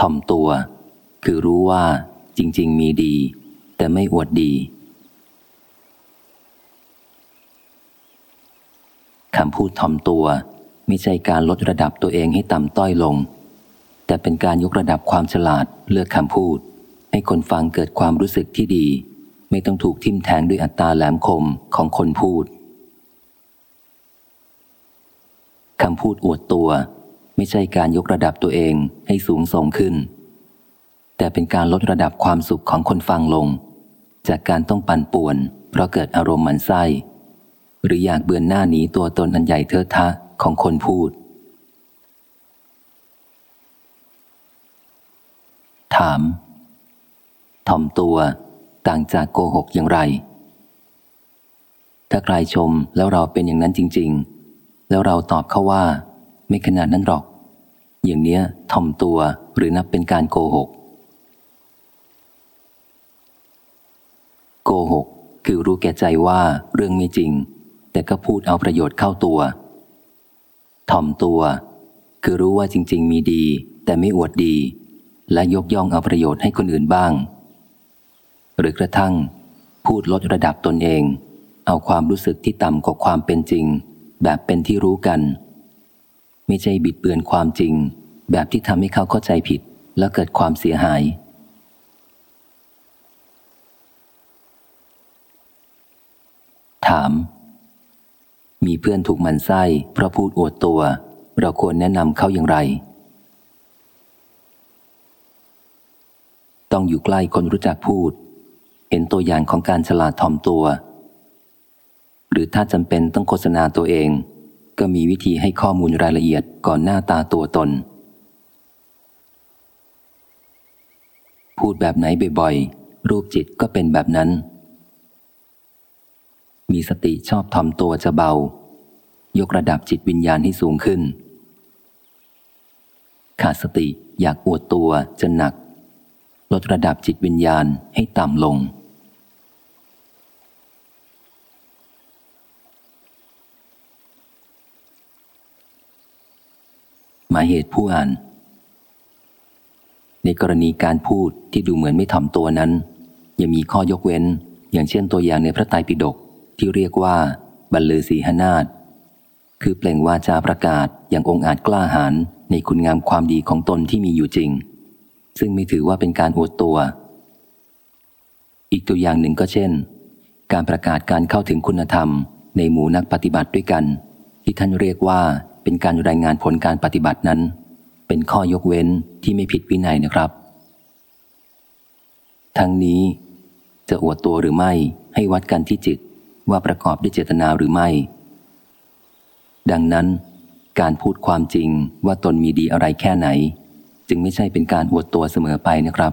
ถ่อมตัว คือรู้ว่าจริง ๆ มีดี แต่ไม่อวดดีคำพูดถ่อมตัวไม่ใช่การลดระดับตัวเองให้ต่ำต้อยลง แต่เป็นการยกระดับความฉลาดเลือกคำพูด ให้คนฟังเกิดความรู้สึกที่ดี ไม่ต้องถูกทิมแทงด้วยอัตราแหลมคมของคนพูดคำพูดอวดตัว ไม่ใช่การยกระดับตัวเองให้สูงส่งขึ้น แต่เป็นการลดระดับความสุขของคนฟังลง จากการต้องปั่นป่วน เพราะเกิดอารมณ์มันไส้ หรืออยากเบือนหน้าหนีตัวตนอันใหญ่เทอะทะของคนพูด ถาม ถ่อมตัวต่างจากโกหกอย่างไร ถ้าใครชมแล้วเราเป็นอย่างนั้นจริง ๆ แล้วเราตอบเขาว่า ไม่ขนาดนั้นหรอก อย่างเนี้ยถ่อมตัวหรือนับเป็นการโกหก โกหก คือรู้แก่ใจว่าเรื่องไม่จริง แต่ก็พูดเอาประโยชน์เข้าตัว ถ่อมตัว คือรู้ว่าจริง ๆ มีดี แต่ไม่อวดดี และยกย่องเอาประโยชน์ให้คนอื่นบ้าง หรือกระทั่ง พูดลดระดับตนเอง เอาความรู้สึกที่ต่ำกว่าความเป็นจริง แบบเป็นที่รู้กัน ไม่ใช่บิดเบือนความจริง แบบที่ทำให้เขาเข้าใจผิด แล้วเกิดความเสียหาย ถาม มีเพื่อนถูกมันไส้เพราะพูดอวดตัว เราควรแนะนำเขาอย่างไร ต้องอยู่ใกล้คนรู้จักพูด เห็นตัวอย่างของการฉลาดถ่อมตัว หรือถ้าจำเป็นต้องโฆษณาตัวเอง ก็มีวิธีให้ข้อมูลรายละเอียดก่อนหน้าตาตัวตน พูดแบบไหนบ่อยๆ รูปจิตก็เป็นแบบนั้น มีสติชอบทำตัวจะเบา ยกระดับจิตวิญญาณให้สูงขึ้น ขาดสติอยากอวดตัวจะหนัก ลดระดับจิตวิญญาณให้ต่ำลง หมายเหตุผู้อ่าน ในกรณีการพูดที่ดูเหมือนไม่ถ่อมตัวนั้น ยังมีข้อยกเว้น อย่างเช่นตัวอย่างในพระไตรปิฎกที่เรียกว่าบรรลือศีหนาฏคือเปล่งวาจาประกาศอย่างองอาจกล้าหาญในคุณงามความดีของตนที่มีอยู่จริง ซึ่งไม่ถือว่าเป็นการอวดตัว อีกตัวอย่างหนึ่งก็เช่น การประกาศการเข้าถึงคุณธรรมในหมู่นักปฏิบัติด้วยกัน ที่ท่านเรียกว่า เป็นการรายงานผลการปฏิบัตินั้น เป็นข้อยกเว้นที่ไม่ผิดวินัยนะครับ ทั้งนี้ จะอวดตัวหรือไม่ให้วัดกันที่จิตว่าประกอบด้วยเจตนาหรือไม่ ดังนั้น การพูดความจริงว่าตนมีดีอะไรแค่ไหน จึงไม่ใช่เป็นการอวดตัวเสมอไปนะครับ